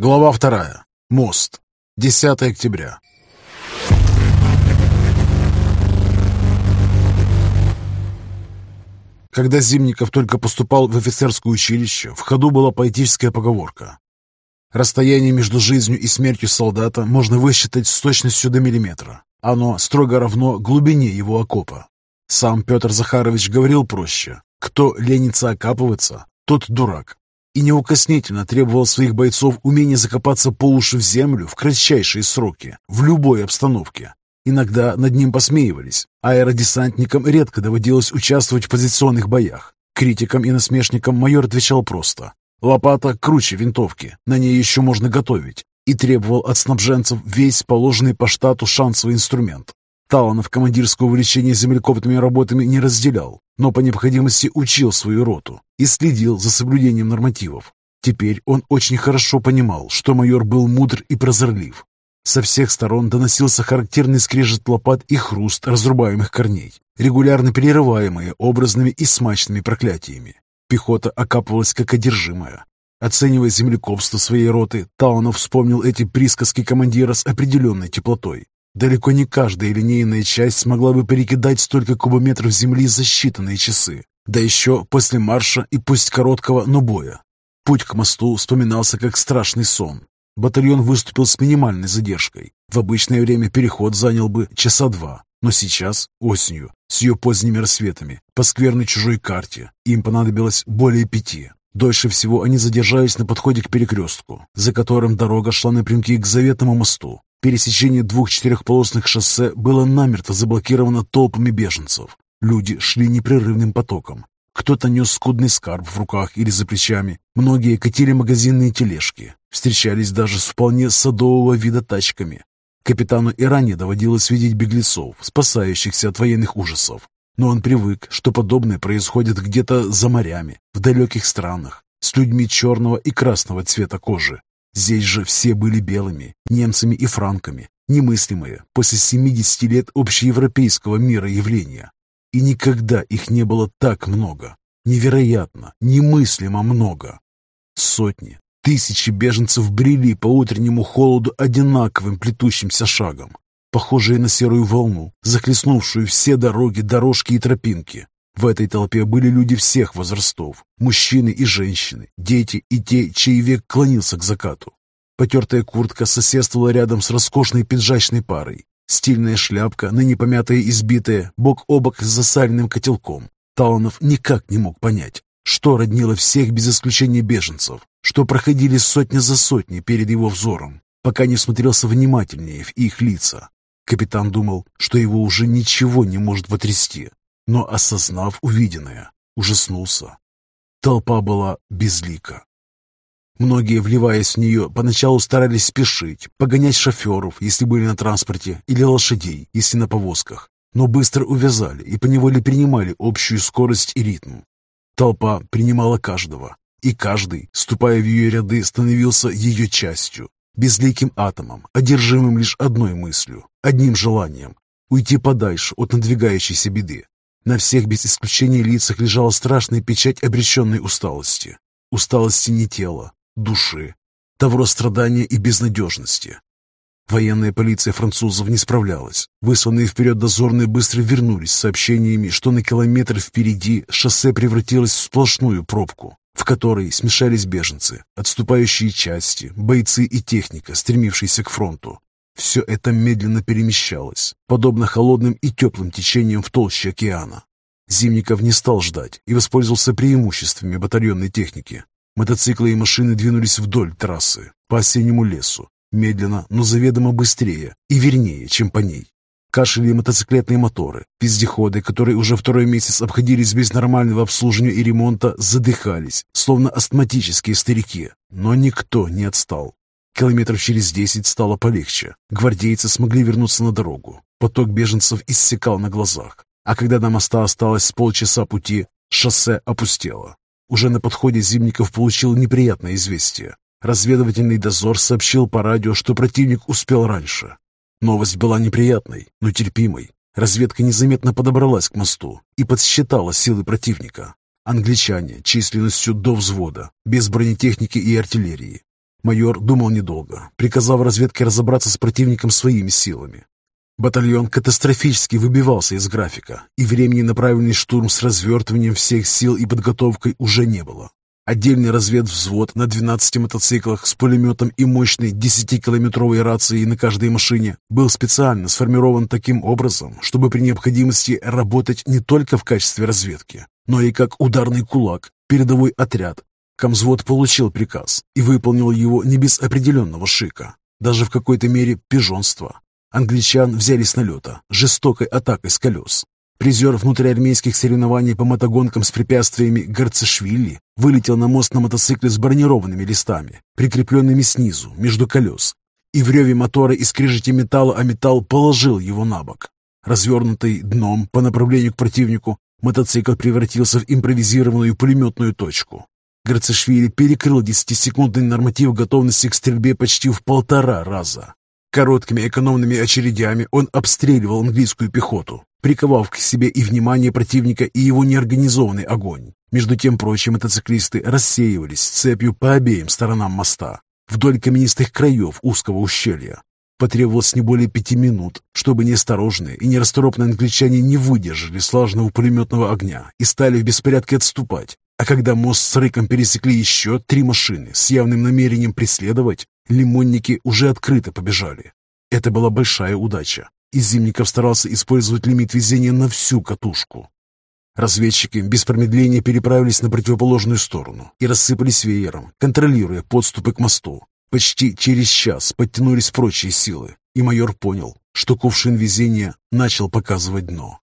Глава вторая. Мост. 10 октября. Когда Зимников только поступал в офицерское училище, в ходу была поэтическая поговорка. Расстояние между жизнью и смертью солдата можно высчитать с точностью до миллиметра. Оно строго равно глубине его окопа. Сам Петр Захарович говорил проще. Кто ленится окапываться, тот дурак и неукоснительно требовал своих бойцов умения закопаться по уши в землю в кратчайшие сроки, в любой обстановке. Иногда над ним посмеивались. Аэродесантникам редко доводилось участвовать в позиционных боях. Критикам и насмешникам майор отвечал просто. Лопата круче винтовки, на ней еще можно готовить. И требовал от снабженцев весь положенный по штату шансовый инструмент. Таланов командирского увлечения землекопными работами не разделял, но по необходимости учил свою роту и следил за соблюдением нормативов. Теперь он очень хорошо понимал, что майор был мудр и прозорлив. Со всех сторон доносился характерный скрежет лопат и хруст разрубаемых корней, регулярно перерываемые образными и смачными проклятиями. Пехота окапывалась как одержимая. Оценивая землекопство своей роты, Таунов вспомнил эти присказки командира с определенной теплотой. Далеко не каждая линейная часть смогла бы перекидать столько кубометров земли за считанные часы. Да еще после марша и пусть короткого, но боя. Путь к мосту вспоминался как страшный сон. Батальон выступил с минимальной задержкой. В обычное время переход занял бы часа два. Но сейчас, осенью, с ее поздними рассветами, по скверной чужой карте, им понадобилось более пяти. Дольше всего они задержались на подходе к перекрестку, за которым дорога шла напрямки к заветному мосту. Пересечение двух четырехполосных шоссе было намертво заблокировано толпами беженцев. Люди шли непрерывным потоком. Кто-то нес скудный скарб в руках или за плечами. Многие катили магазинные тележки. Встречались даже с вполне садового вида тачками. Капитану и ранее доводилось видеть беглецов, спасающихся от военных ужасов. Но он привык, что подобное происходит где-то за морями, в далеких странах, с людьми черного и красного цвета кожи, Здесь же все были белыми, немцами и франками, немыслимые после 70 лет общеевропейского мира явления. И никогда их не было так много. Невероятно, немыслимо много. Сотни, тысячи беженцев брели по утреннему холоду одинаковым плетущимся шагом, похожие на серую волну, захлестнувшую все дороги, дорожки и тропинки. В этой толпе были люди всех возрастов, мужчины и женщины, дети и те, чей век клонился к закату. Потертая куртка соседствовала рядом с роскошной пиджачной парой. Стильная шляпка, ныне помятая и избитая, бок о бок с засаленным котелком. Таланов никак не мог понять, что роднило всех без исключения беженцев, что проходили сотня за сотней перед его взором, пока не смотрелся внимательнее в их лица. Капитан думал, что его уже ничего не может потрясти, но, осознав увиденное, ужаснулся. Толпа была безлика. Многие, вливаясь в нее, поначалу старались спешить, погонять шоферов, если были на транспорте, или лошадей, если на повозках, но быстро увязали и поневоле принимали общую скорость и ритм. Толпа принимала каждого, и каждый, ступая в ее ряды, становился ее частью, безликим атомом, одержимым лишь одной мыслью, одним желанием – уйти подальше от надвигающейся беды. На всех без исключения лицах лежала страшная печать обреченной усталости. Усталости не тела, души, тавро страдания и безнадежности. Военная полиция французов не справлялась. Высланные вперед дозорные быстро вернулись с сообщениями, что на километр впереди шоссе превратилось в сплошную пробку, в которой смешались беженцы, отступающие части, бойцы и техника, стремившиеся к фронту. Все это медленно перемещалось, подобно холодным и теплым течениям в толще океана. Зимников не стал ждать и воспользовался преимуществами батальонной техники. Мотоциклы и машины двинулись вдоль трассы, по осеннему лесу, медленно, но заведомо быстрее и вернее, чем по ней. Кашляли мотоциклетные моторы, вездеходы, которые уже второй месяц обходились без нормального обслуживания и ремонта, задыхались, словно астматические старики, но никто не отстал. Километров через десять стало полегче. Гвардейцы смогли вернуться на дорогу. Поток беженцев иссякал на глазах. А когда до моста осталось полчаса пути, шоссе опустело. Уже на подходе Зимников получил неприятное известие. Разведывательный дозор сообщил по радио, что противник успел раньше. Новость была неприятной, но терпимой. Разведка незаметно подобралась к мосту и подсчитала силы противника. Англичане численностью до взвода, без бронетехники и артиллерии. Майор думал недолго, приказав разведке разобраться с противником своими силами. Батальон катастрофически выбивался из графика, и времени на правильный штурм с развертыванием всех сил и подготовкой уже не было. Отдельный разведвзвод на 12 мотоциклах с пулеметом и мощной 10-километровой рацией на каждой машине был специально сформирован таким образом, чтобы при необходимости работать не только в качестве разведки, но и как ударный кулак, передовой отряд. Комзвод получил приказ и выполнил его не без определенного шика, даже в какой-то мере пижонства. Англичан взяли с налета, жестокой атакой с колес, Призер внутриармейских соревнований по мотогонкам с препятствиями Гарцешвили вылетел на мост на мотоцикле с бронированными листами, прикрепленными снизу, между колес, и в реве мотора и скрежете металла о металл положил его на бок. Развернутый дном по направлению к противнику, мотоцикл превратился в импровизированную пулеметную точку. Грацешвили перекрыл 10-секундный норматив готовности к стрельбе почти в полтора раза. Короткими экономными очередями он обстреливал английскую пехоту, приковав к себе и внимание противника, и его неорганизованный огонь. Между тем прочие мотоциклисты рассеивались цепью по обеим сторонам моста, вдоль каменистых краев узкого ущелья. Потребовалось не более пяти минут, чтобы неосторожные и нерасторопные англичане не выдержали слаженного пулеметного огня и стали в беспорядке отступать. А когда мост с рыком пересекли еще три машины с явным намерением преследовать, лимонники уже открыто побежали. Это была большая удача и Зимников старался использовать лимит везения на всю катушку. Разведчики без промедления переправились на противоположную сторону и рассыпались веером, контролируя подступы к мосту. Почти через час подтянулись прочие силы, и майор понял, что кувшин везения начал показывать дно.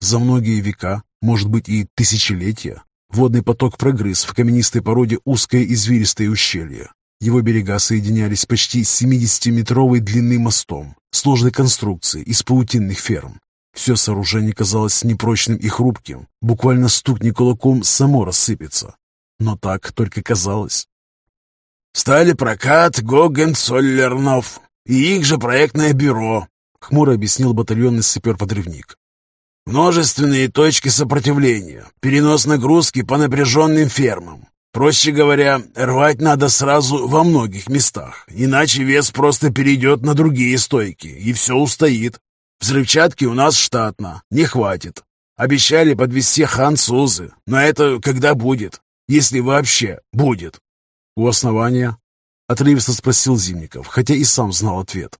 За многие века, может быть и тысячелетия, водный поток прогрыз в каменистой породе узкое извилистое ущелье, его берега соединялись почти 70-метровой длины мостом, сложной конструкции из паутинных ферм. Все сооружение казалось непрочным и хрупким, буквально стукни кулаком само рассыпется. Но так только казалось. «Стали прокат Гогенцоллернов и их же проектное бюро», — хмуро объяснил батальонный сапер-подрывник. «Множественные точки сопротивления, перенос нагрузки по напряженным фермам, Проще говоря, рвать надо сразу во многих местах, иначе вес просто перейдет на другие стойки, и все устоит. Взрывчатки у нас штатно, не хватит. Обещали подвести французы, но это когда будет, если вообще будет. У основания? Отрывисто спросил Зимников, хотя и сам знал ответ.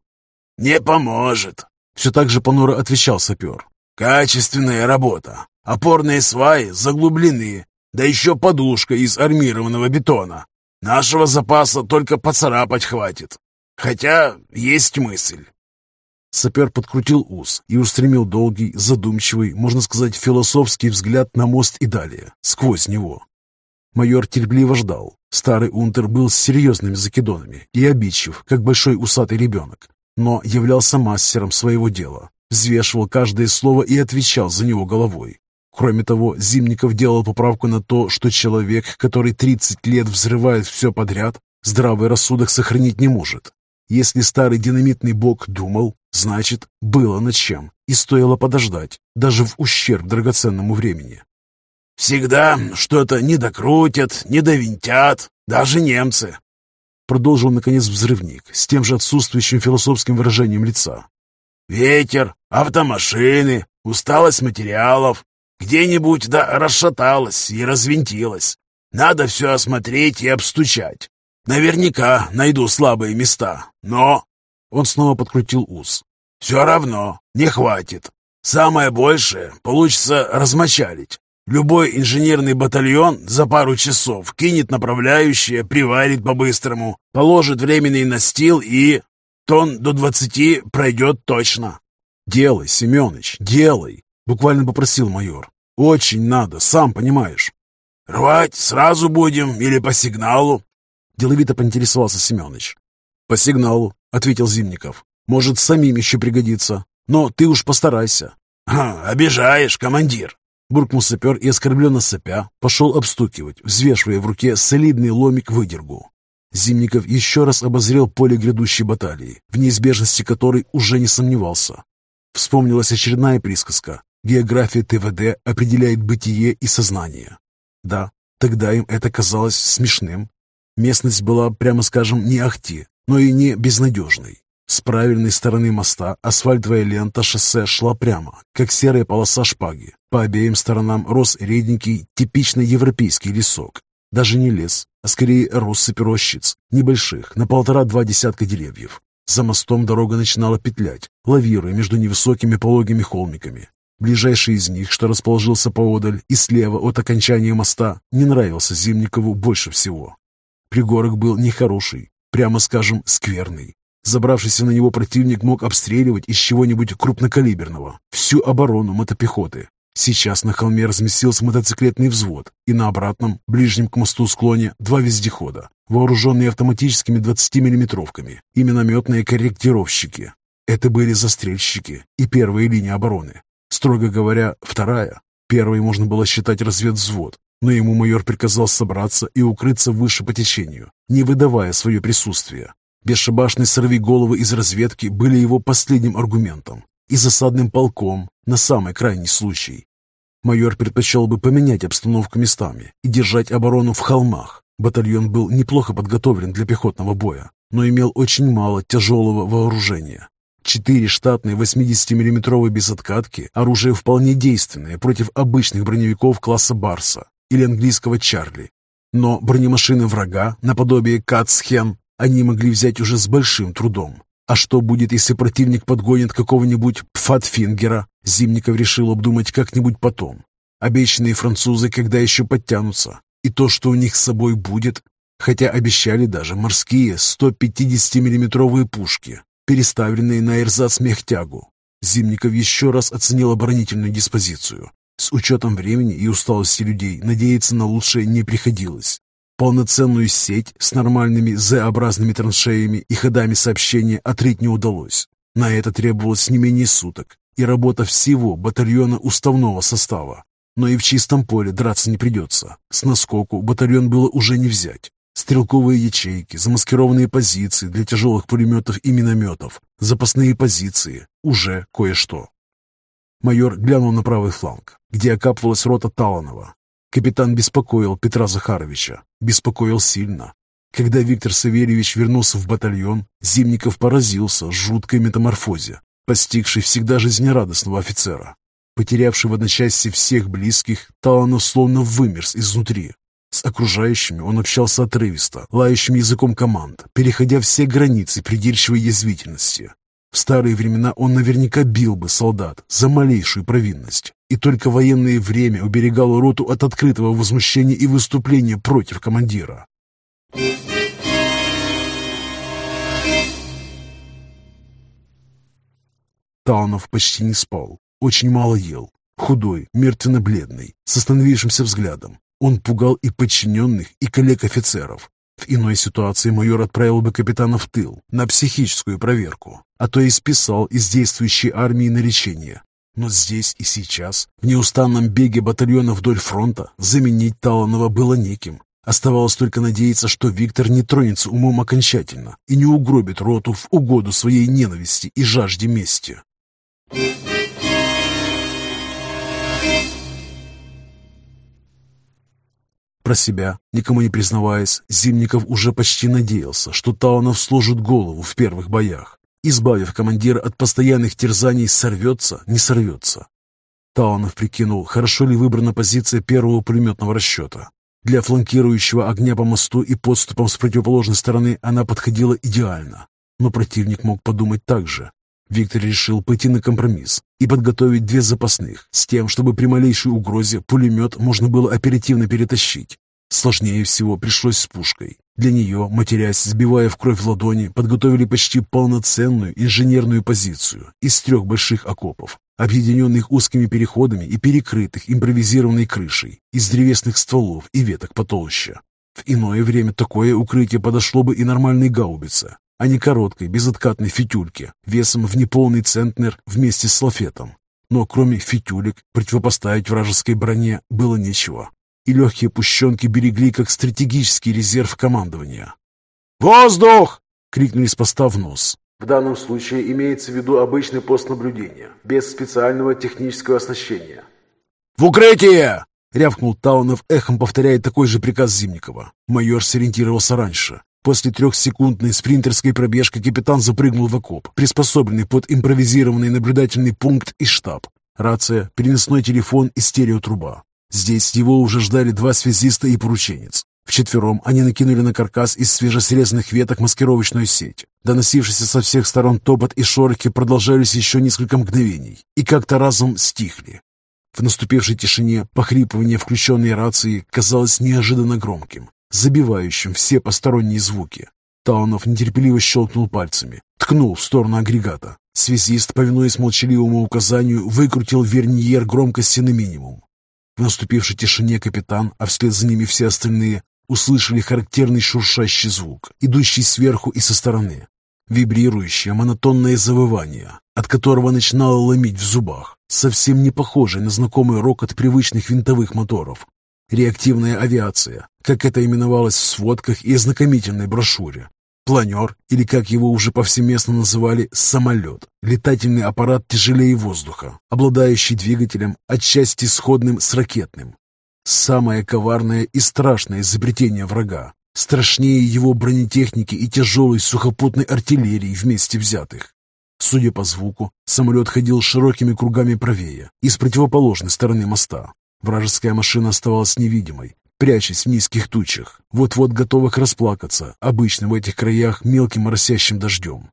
«Не поможет», — все так же понуро отвечал сапер. «Качественная работа. Опорные сваи заглублены, да еще подушка из армированного бетона. Нашего запаса только поцарапать хватит. Хотя есть мысль. Сапер подкрутил ус и устремил долгий, задумчивый, можно сказать, философский взгляд на мост и далее, сквозь него. Майор терпеливо ждал. Старый унтер был с серьезными закидонами и обидчив, как большой усатый ребенок, но являлся мастером своего дела, взвешивал каждое слово и отвечал за него головой. Кроме того, Зимников делал поправку на то, что человек, который 30 лет взрывает все подряд, здравый рассудок сохранить не может. Если старый динамитный бог думал, значит, было над чем, и стоило подождать, даже в ущерб драгоценному времени. «Всегда что-то не докрутят, не довинтят, даже немцы», продолжил, наконец, взрывник с тем же отсутствующим философским выражением лица. «Ветер, автомашины, усталость материалов, где-нибудь да расшаталась и развинтилась. Надо все осмотреть и обстучать. Наверняка найду слабые места, но...» Он снова подкрутил ус. «Все равно не хватит. Самое большее получится размочалить. Любой инженерный батальон за пару часов кинет направляющее, приварит по-быстрому, положит временный настил и... Тон до двадцати пройдет точно. «Делай, Семенович, делай!» Буквально попросил майор. «Очень надо, сам понимаешь». «Рвать сразу будем или по сигналу?» Деловито поинтересовался Семенович. «По сигналу», — ответил Зимников. «Может, самим еще пригодится. Но ты уж постарайся». Ха, «Обижаешь, командир!» Буркнул сапер и, оскорбленно сопя, пошел обстукивать, взвешивая в руке солидный ломик-выдергу. Зимников еще раз обозрел поле грядущей баталии, в неизбежности которой уже не сомневался. Вспомнилась очередная присказка География ТВД определяет бытие и сознание. Да, тогда им это казалось смешным. Местность была, прямо скажем, не ахти, но и не безнадежной. С правильной стороны моста асфальтовая лента шоссе шла прямо, как серая полоса шпаги. По обеим сторонам рос реденький, типично европейский лесок. Даже не лес, а скорее россыпь рощиц, небольших, на полтора-два десятка деревьев. За мостом дорога начинала петлять, лавируя между невысокими пологими холмиками. Ближайший из них, что расположился поодаль и слева от окончания моста, не нравился Зимникову больше всего. Пригорок был нехороший, прямо скажем, скверный. Забравшийся на него противник мог обстреливать из чего-нибудь крупнокалиберного всю оборону мотопехоты. Сейчас на холме разместился мотоциклетный взвод, и на обратном, ближнем к мосту склоне, два вездехода, вооруженные автоматическими 20-миллиметровками и минометные корректировщики. Это были застрельщики и первая линия обороны. Строго говоря, вторая. Первой можно было считать разведвзвод, но ему майор приказал собраться и укрыться выше по течению, не выдавая свое присутствие. Бесшабашные сорвиголовы из разведки были его последним аргументом и засадным полком на самый крайний случай. Майор предпочел бы поменять обстановку местами и держать оборону в холмах. Батальон был неплохо подготовлен для пехотного боя, но имел очень мало тяжелого вооружения. Четыре штатные 80-миллиметровые безоткатки – оружие вполне действенное против обычных броневиков класса Барса или английского Чарли. Но бронемашины врага, наподобие Кацхен, они могли взять уже с большим трудом. А что будет, если противник подгонит какого-нибудь Пфатфингера? Зимников решил обдумать как-нибудь потом. Обещанные французы когда еще подтянутся? И то, что у них с собой будет? Хотя обещали даже морские 150-миллиметровые пушки, переставленные на эрзац-мехтягу. Зимников еще раз оценил оборонительную диспозицию. С учетом времени и усталости людей надеяться на лучшее не приходилось. Полноценную сеть с нормальными Z-образными траншеями и ходами сообщения отрыть не удалось. На это требовалось не менее суток и работа всего батальона уставного состава. Но и в чистом поле драться не придется. С наскоку батальон было уже не взять. Стрелковые ячейки, замаскированные позиции для тяжелых пулеметов и минометов, запасные позиции – уже кое-что. Майор глянул на правый фланг, где окапывалась рота Таланова. Капитан беспокоил Петра Захаровича, беспокоил сильно. Когда Виктор Савельевич вернулся в батальон, Зимников поразился жуткой метаморфозе, постигшей всегда жизнерадостного офицера. Потерявший в одночасье всех близких, Таланов словно вымерз изнутри. С окружающими он общался отрывисто, лающим языком команд, переходя все границы придирчивой язвительности. В старые времена он наверняка бил бы солдат за малейшую провинность, и только военное время уберегало роту от открытого возмущения и выступления против командира. Таунов почти не спал, очень мало ел, худой, мертвенно-бледный, с остановившимся взглядом. Он пугал и подчиненных, и коллег-офицеров, в иной ситуации майор отправил бы капитана в тыл на психическую проверку, а то и списал из действующей армии наречения. Но здесь и сейчас, в неустанном беге батальона вдоль фронта, заменить Таланова было неким. Оставалось только надеяться, что Виктор не тронется умом окончательно и не угробит роту в угоду своей ненависти и жажде мести. Про себя, никому не признаваясь, Зимников уже почти надеялся, что Таунов сложит голову в первых боях, избавив командира от постоянных терзаний сорвется, не сорвется. Таунов прикинул, хорошо ли выбрана позиция первого пулеметного расчета. Для фланкирующего огня по мосту и подступом с противоположной стороны она подходила идеально. Но противник мог подумать так же. Виктор решил пойти на компромисс и подготовить две запасных, с тем, чтобы при малейшей угрозе пулемет можно было оперативно перетащить. Сложнее всего пришлось с пушкой. Для нее, матерясь, сбивая в кровь ладони, подготовили почти полноценную инженерную позицию из трех больших окопов, объединенных узкими переходами и перекрытых импровизированной крышей из древесных стволов и веток потолще. В иное время такое укрытие подошло бы и нормальной гаубице, а не короткой, безоткатной фитюльке, весом в неполный центнер вместе с лафетом. Но кроме фитюлек противопоставить вражеской броне было нечего, и легкие пущенки берегли как стратегический резерв командования. «Воздух!» — крикнули с поста в нос. В данном случае имеется в виду обычный пост наблюдения, без специального технического оснащения. «В укрытие!» Рявкнул Таунов, эхом повторяя такой же приказ Зимникова. Майор сориентировался раньше. После трехсекундной спринтерской пробежки капитан запрыгнул в окоп, приспособленный под импровизированный наблюдательный пункт и штаб. Рация, переносной телефон и стереотруба. Здесь его уже ждали два связиста и порученец. Вчетвером они накинули на каркас из свежесрезанных веток маскировочную сеть. Доносившиеся со всех сторон топот и шорохи продолжались еще несколько мгновений и как-то разом стихли. В наступившей тишине похрипывание включенной рации казалось неожиданно громким, забивающим все посторонние звуки. Таунов нетерпеливо щелкнул пальцами, ткнул в сторону агрегата. Связист, повинуясь молчаливому указанию, выкрутил верниер громкости на минимум. В наступившей тишине капитан, а вслед за ними все остальные, услышали характерный шуршащий звук, идущий сверху и со стороны. Вибрирующее монотонное завывание, от которого начинало ломить в зубах, совсем не похожее на знакомый рокот привычных винтовых моторов. Реактивная авиация, как это именовалось в сводках и ознакомительной брошюре. Планер, или как его уже повсеместно называли, самолет, летательный аппарат тяжелее воздуха, обладающий двигателем, отчасти сходным с ракетным, Самое коварное и страшное изобретение врага. Страшнее его бронетехники и тяжелой сухопутной артиллерии вместе взятых. Судя по звуку, самолет ходил широкими кругами правее и с противоположной стороны моста. Вражеская машина оставалась невидимой, прячась в низких тучах, вот-вот готовых расплакаться, обычно в этих краях мелким моросящим дождем.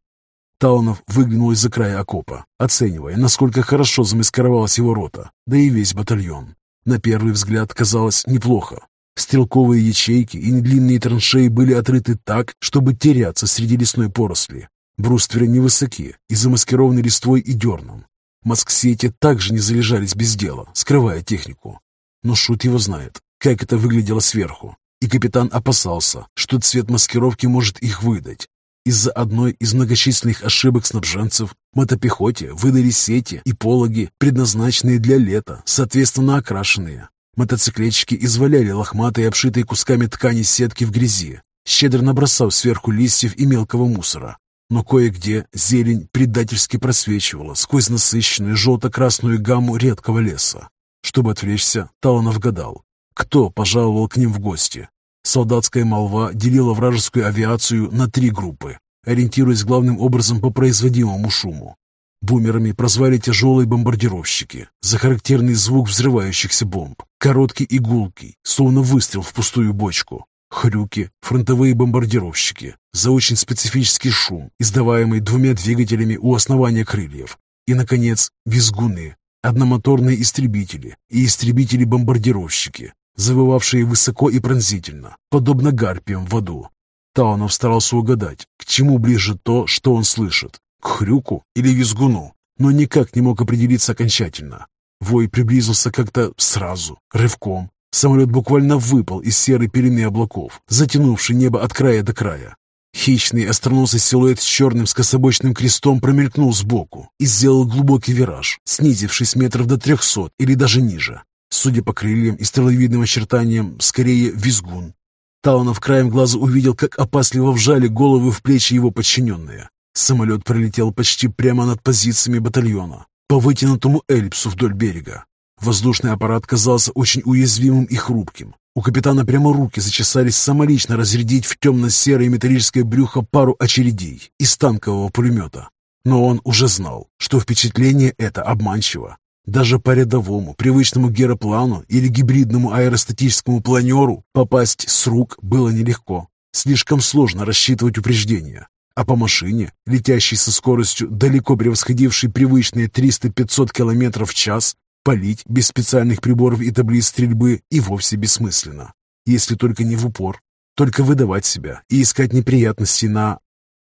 Таунов выглянул из-за края окопа, оценивая, насколько хорошо замаскировалась его рота, да и весь батальон. На первый взгляд казалось неплохо. Стрелковые ячейки и недлинные траншеи были отрыты так, чтобы теряться среди лесной поросли. Брустверы невысоки и замаскированы листвой и дерном. Маск-сети также не залежались без дела, скрывая технику. Но шут его знает, как это выглядело сверху, и капитан опасался, что цвет маскировки может их выдать. Из-за одной из многочисленных ошибок снабженцев мотопехоте выдали сети и пологи, предназначенные для лета, соответственно окрашенные. Мотоциклетчики изваляли лохматые, обшитые кусками ткани сетки в грязи, щедро набросав сверху листьев и мелкого мусора. Но кое-где зелень предательски просвечивала сквозь насыщенную желто-красную гамму редкого леса. Чтобы отвлечься, Таланов гадал, кто пожаловал к ним в гости. Солдатская молва делила вражескую авиацию на три группы, ориентируясь главным образом по производимому шуму. Бумерами прозвали тяжелые бомбардировщики за характерный звук взрывающихся бомб, короткий и гулкий, словно выстрел в пустую бочку. Хрюки – фронтовые бомбардировщики за очень специфический шум, издаваемый двумя двигателями у основания крыльев. И, наконец, визгуны – одномоторные истребители и истребители-бомбардировщики, завывавшие высоко и пронзительно, подобно гарпиям в аду. Таунов старался угадать, к чему ближе то, что он слышит, к хрюку или визгуну, но никак не мог определиться окончательно. Вой приблизился как-то сразу, рывком. Самолет буквально выпал из серой пелены облаков, затянувший небо от края до края. Хищный остроносый силуэт с черным скособочным крестом промелькнул сбоку и сделал глубокий вираж, снизившись метров до трехсот или даже ниже. Судя по крыльям и стреловидным очертаниям, скорее визгун. Таунов краем глаза увидел, как опасливо вжали головы в плечи его подчиненные. Самолет пролетел почти прямо над позициями батальона, по вытянутому эллипсу вдоль берега. Воздушный аппарат казался очень уязвимым и хрупким. У капитана прямо руки зачесались самолично разрядить в темно-серое металлическое брюхо пару очередей из танкового пулемета. Но он уже знал, что впечатление это обманчиво. Даже по рядовому, привычному героплану или гибридному аэростатическому планеру попасть с рук было нелегко. Слишком сложно рассчитывать упреждения. А по машине, летящей со скоростью, далеко превосходившей привычные 300-500 км в час, палить без специальных приборов и таблиц стрельбы и вовсе бессмысленно. Если только не в упор. Только выдавать себя и искать неприятности на...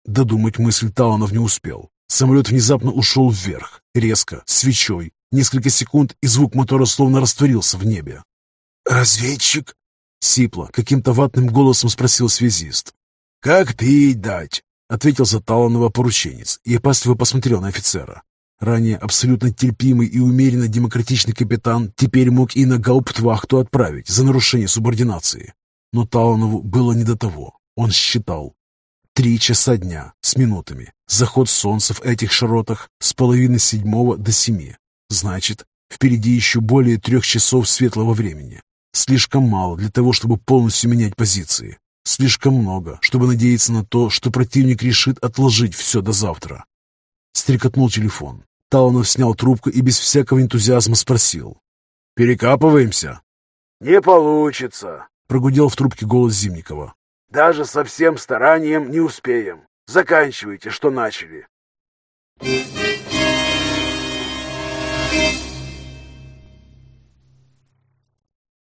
Додумать мысль Таланов не успел. Самолет внезапно ушел вверх, резко, свечой, Несколько секунд, и звук мотора словно растворился в небе. «Разведчик?» — сипло, каким-то ватным голосом спросил связист. «Как пить дать?» — ответил за Таланова порученец и опасливо посмотрел на офицера. Ранее абсолютно терпимый и умеренно демократичный капитан теперь мог и на гауптвахту отправить за нарушение субординации. Но Таланову было не до того. Он считал. Три часа дня с минутами. Заход солнца в этих широтах с половины седьмого до семи. Значит, Впереди еще более трех часов светлого времени. Слишком мало для того, чтобы полностью менять позиции. Слишком много, чтобы надеяться на то, что противник решит отложить все до завтра. Стрекотнул телефон. Таланов снял трубку и без всякого энтузиазма спросил. «Перекапываемся?» «Не получится», — прогудел в трубке голос Зимникова. «Даже со всем старанием не успеем. Заканчивайте, что начали».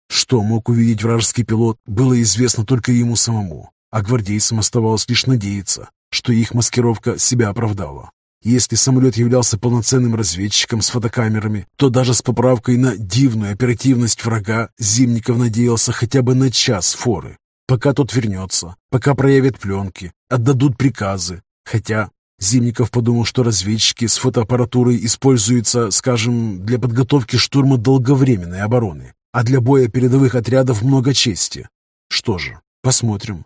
Что мог увидеть вражеский пилот, было известно только ему самому, а гвардейцам оставалось лишь надеяться, что их маскировка себя оправдала. Если самолет являлся полноценным разведчиком с фотокамерами, то даже с поправкой на дивную оперативность врага Зимников надеялся хотя бы на час форы, пока тот вернется, пока проявят пленки, отдадут приказы. Хотя Зимников подумал, что разведчики с фотоаппаратурой используются, скажем, для подготовки штурма долговременной обороны, а для боя передовых отрядов много чести. Что же, посмотрим.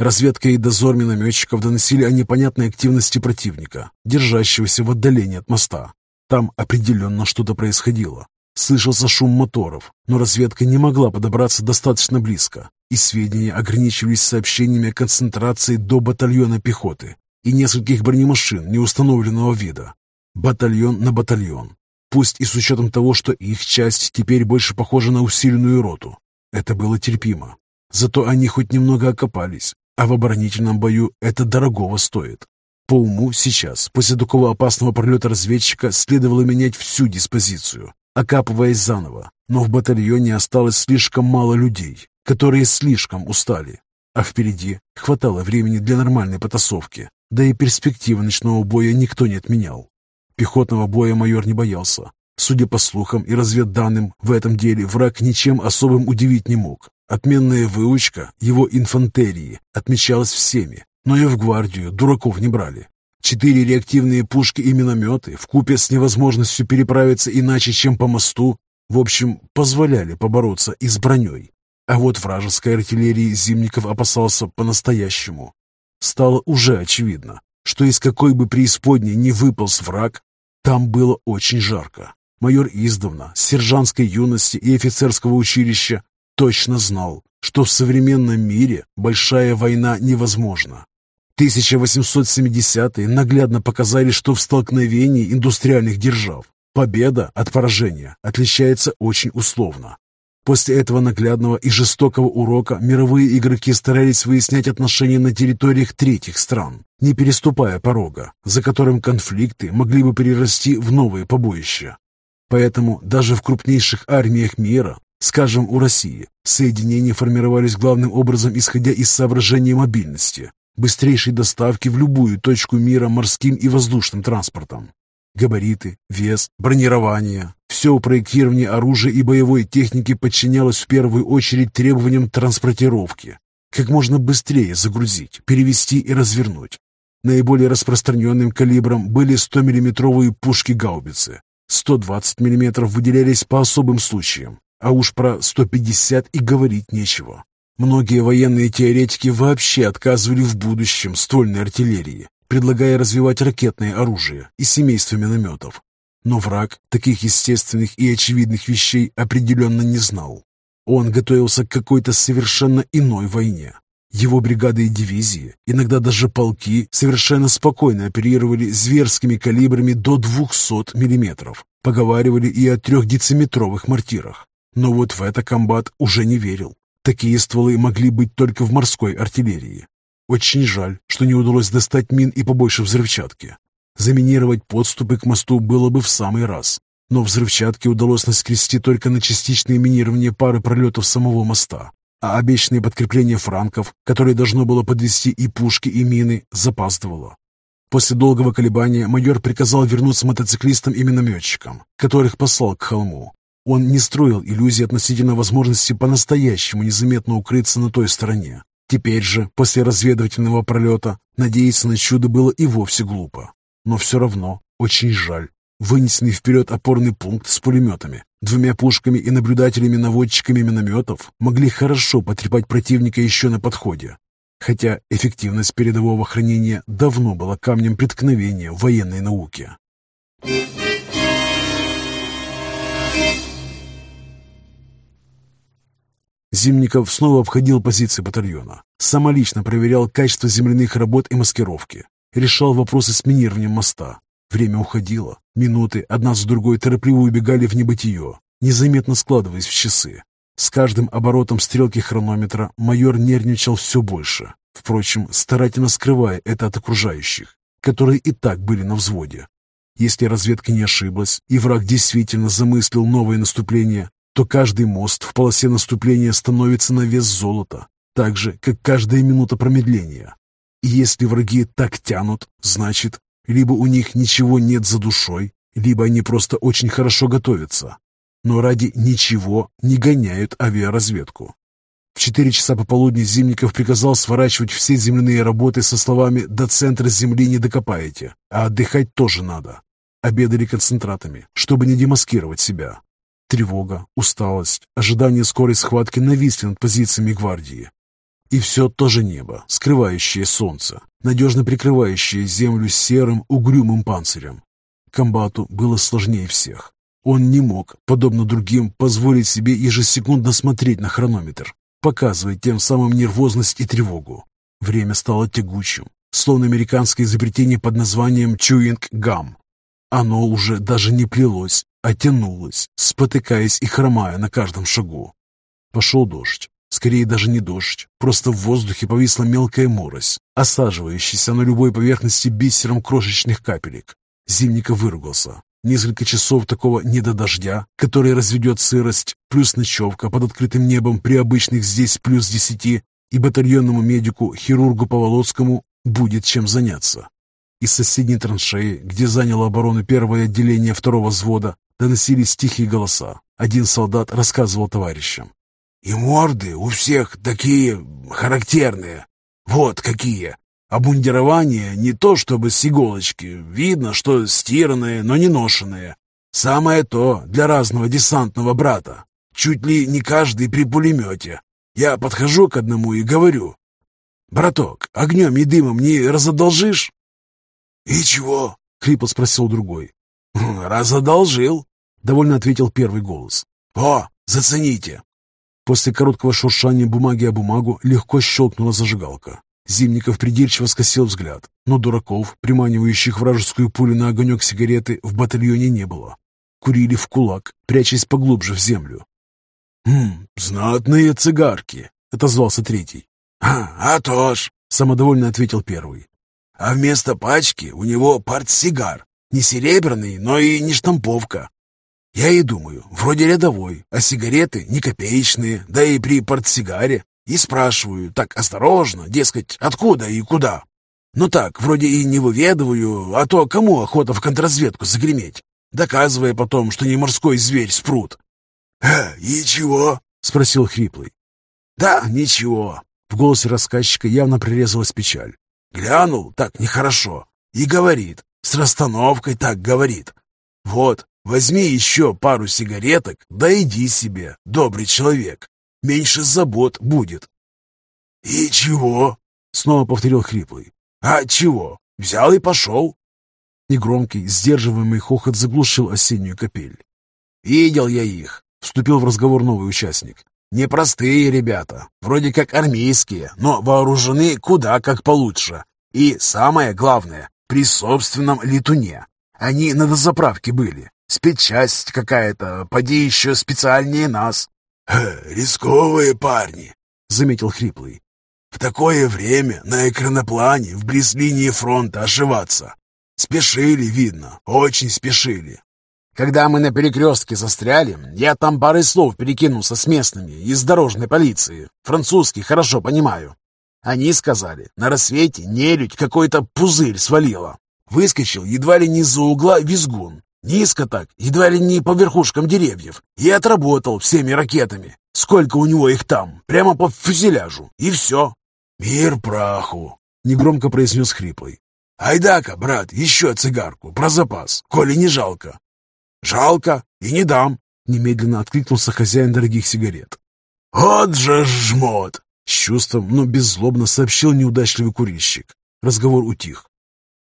Разведка и дозор минометчиков доносили о непонятной активности противника, держащегося в отдалении от моста. Там определенно что-то происходило. Слышался шум моторов, но разведка не могла подобраться достаточно близко, и сведения ограничивались сообщениями о концентрации до батальона пехоты и нескольких бронемашин неустановленного вида. Батальон на батальон. Пусть и с учетом того, что их часть теперь больше похожа на усиленную роту. Это было терпимо. Зато они хоть немного окопались, а в оборонительном бою это дорогого стоит. По уму сейчас, после такого опасного пролета разведчика, следовало менять всю диспозицию, окапываясь заново. Но в батальоне осталось слишком мало людей, которые слишком устали. А впереди хватало времени для нормальной потасовки, да и перспективы ночного боя никто не отменял. Пехотного боя майор не боялся. Судя по слухам и разведданным, в этом деле враг ничем особым удивить не мог. Отменная выучка его инфантерии отмечалась всеми, но и в гвардию дураков не брали. Четыре реактивные пушки и минометы, вкупе с невозможностью переправиться иначе, чем по мосту, в общем, позволяли побороться и с броней. А вот вражеской артиллерии Зимников опасался по-настоящему. Стало уже очевидно, что из какой бы преисподней ни выполз враг, там было очень жарко. Майор издавна, с сержантской юности и офицерского училища, точно знал, что в современном мире большая война невозможна. 1870-е наглядно показали, что в столкновении индустриальных держав победа от поражения отличается очень условно. После этого наглядного и жестокого урока мировые игроки старались выяснять отношения на территориях третьих стран, не переступая порога, за которым конфликты могли бы перерасти в новые побоища. Поэтому даже в крупнейших армиях мира Скажем, у России соединения формировались главным образом исходя из соображения мобильности, быстрейшей доставки в любую точку мира морским и воздушным транспортом. Габариты, вес, бронирование – все проектирование оружия и боевой техники подчинялось в первую очередь требованиям транспортировки. Как можно быстрее загрузить, перевести и развернуть. Наиболее распространенным калибром были 100-миллиметровые пушки-гаубицы. 120 мм выделялись по особым случаям, а уж про 150 и говорить нечего. Многие военные теоретики вообще отказывали в будущем ствольной артиллерии, предлагая развивать ракетное оружие и семейство минометов. Но враг таких естественных и очевидных вещей определенно не знал. Он готовился к какой-то совершенно иной войне. Его бригады и дивизии, иногда даже полки, совершенно спокойно оперировали зверскими калибрами до 200 мм. Поговаривали и о трехдециметровых мортирах. Но вот в это комбат уже не верил. Такие стволы могли быть только в морской артиллерии. Очень жаль, что не удалось достать мин и побольше взрывчатки. Заминировать подступы к мосту было бы в самый раз. Но взрывчатки удалось наскрести только на частичное минирование пары пролетов самого моста. А обещанное подкрепление франков, которое должно было подвести и пушки, и мины, запаздывало. После долгого колебания майор приказал вернуться мотоциклистам и минометчикам, которых послал к холму. Он не строил иллюзий относительно возможности по-настоящему незаметно укрыться на той стороне. Теперь же, после разведывательного пролета, надеяться на чудо было и вовсе глупо. Но все равно очень жаль. Вынесенный вперед опорный пункт с пулеметами, двумя пушками и наблюдателями-наводчиками минометов могли хорошо потрепать противника еще на подходе. хотя эффективность передового хранения давно была камнем преткновения военной науке. Зимников снова обходил позиции батальона, самолично проверял качество земляных работ и маскировки, решал вопросы с минированием моста. Время уходило, минуты одна за другой торопливо убегали в небытие, незаметно складываясь в часы. С каждым оборотом стрелки хронометра майор нервничал все больше, впрочем, старательно скрывая это от окружающих, которые и так были на взводе. Если разведка не ошиблась, и враг действительно замыслил новое наступление, то каждый мост в полосе наступления становится на вес золота, так же, как каждая минута промедления. И если враги так тянут, значит, либо у них ничего нет за душой, либо они просто очень хорошо готовятся. Но ради ничего не гоняют авиаразведку. В четыре часа пополудни Зимников приказал сворачивать все земляные работы со словами «до центра земли не докопаете, а отдыхать тоже надо». Обедали концентратами, чтобы не демаскировать себя. Тревога, усталость, ожидание скорой схватки нависли над позициями гвардии. И все то же небо, скрывающее солнце, надежно прикрывающее землю серым угрюмым панцирем. Комбату было сложнее всех. Он не мог, подобно другим, позволить себе ежесекундно смотреть на хронометр, показывая тем самым нервозность и тревогу. Время стало тягучим, словно американское изобретение под названием «чуинг-гам». Оно уже даже не плелось, тянулось, спотыкаясь и хромая на каждом шагу. Пошел дождь. Скорее даже не дождь, просто в воздухе повисла мелкая морось, осаживающаяся на любой поверхности бисером крошечных капелек. Зимников выругался. Несколько часов такого не до дождя, который разведет сырость, плюс ночевка под открытым небом при обычных здесь плюс десяти, и батальонному медику, хирургу Поволоцкому, будет чем заняться. Из соседней траншеи, где заняло оборону первое отделение второго взвода, доносились тихие голоса. Один солдат рассказывал товарищам. «И морды у всех такие характерные. Вот какие. Обмундирование не то чтобы с иголочки. Видно, что стиранное, но не ношенное. Самое то для разного десантного брата. Чуть ли не каждый при пулемете. Я подхожу к одному и говорю. «Браток, огнем и дымом не разодолжишь?» «И чего?» — хрипло спросил другой. «Разодолжил», — довольно ответил первый голос. «О, зацените!» После короткого шуршания бумаги о бумагу легко щелкнула зажигалка. Зимников придирчиво скосил взгляд, но дураков, приманивающих вражескую пулю на огонек сигареты, в батальоне не было. Курили в кулак, прячась поглубже в землю. «Хм, знатные цигарки», — отозвался третий. «А, а то ж», — самодовольно ответил первый. «А вместо пачки у него портсигар. Не серебряный, но и не штамповка. Я и думаю, вроде рядовой, а сигареты не копеечные, да и при портсигаре. И спрашиваю, так осторожно, дескать, откуда и куда. Ну так, вроде и не выведываю, а то кому охота в контрразведку загреметь, доказывая потом, что не морской зверь спрут. «Э, и чего?» — спросил хриплый. «Да, ничего». В голосе рассказчика явно прирезалась печаль. Глянул так нехорошо и говорит, с расстановкой так говорит. Вот, Возьми еще пару сигареток, да иди себе, добрый человек. Меньше забот будет. И чего? Снова повторил хриплый. А чего? Взял и пошел. Негромкий, сдерживаемый хохот заглушил осеннюю капель. «Видел я их», — вступил в разговор новый участник. «Непростые ребята, вроде как армейские, но вооружены куда как получше. И самое главное, при собственном летуне. Они на дозаправке были, Спецчасть какая-то, поди еще специальнее нас. рисковые парни, заметил хриплый. В такое время на экраноплане вблиз линии фронта ошиваться. Спешили, видно, очень спешили. Когда мы на перекрестке застряли, я там парой слов перекинулся с местными из дорожной полиции. Французский хорошо понимаю. Они сказали, на рассвете нелюдь какой-то пузырь свалила. Выскочил едва ли не за угла визгун. Низко так, едва ли не по верхушкам деревьев. И отработал всеми ракетами. Сколько у него их там, прямо по фюзеляжу. И все. «Мир праху!» — негромко произнес хриплый. «Айдака, брат, еще цигарку, про запас, коли не жалко». «Жалко и не дам», — немедленно откликнулся хозяин дорогих сигарет. «Вот же жмот!» — С чувством, но беззлобно сообщил неудачливый курильщик. Разговор утих.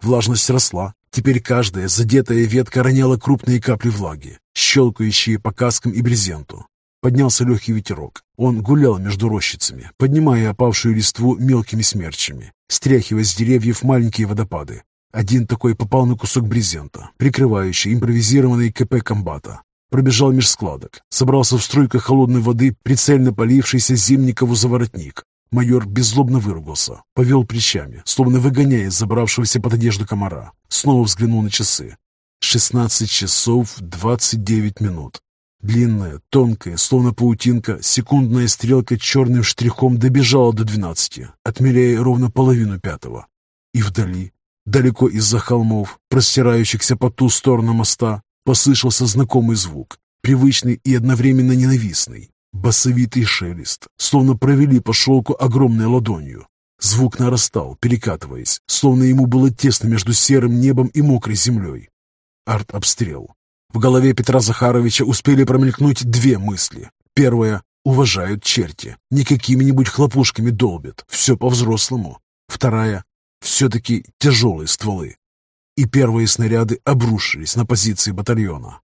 Влажность росла. Теперь каждая задетая ветка роняла крупные капли влаги, щелкающие по каскам и брезенту. Поднялся легкий ветерок. Он гулял между рощицами, поднимая опавшую листву мелкими смерчами, стряхивая с деревьев маленькие водопады. Один такой попал на кусок брезента, прикрывающий импровизированный КП комбата. Пробежал меж складок, собрался в струйках холодной воды, прицельно полившийся Зимникову за воротник. Майор беззлобно выругался, повел плечами, словно выгоняя забравшегося под одежду комара. Снова взглянул на часы. Шестнадцать часов двадцать девять минут. Длинная, тонкая, словно паутинка, секундная стрелка черным штрихом добежала до двенадцати, отмеряя ровно половину пятого. И вдали, далеко из-за холмов, простирающихся по ту сторону моста, послышался знакомый звук, привычный и одновременно ненавистный. Басовитый шелест, словно провели по шелку огромной ладонью. Звук нарастал, перекатываясь, словно ему было тесно между серым небом и мокрой землей. Арт-обстрел. В голове Петра Захаровича успели промелькнуть две мысли. Первая — уважают черти, не какими-нибудь хлопушками долбят, все по-взрослому. Вторая — все-таки тяжелые стволы. И первые снаряды обрушились на позиции батальона.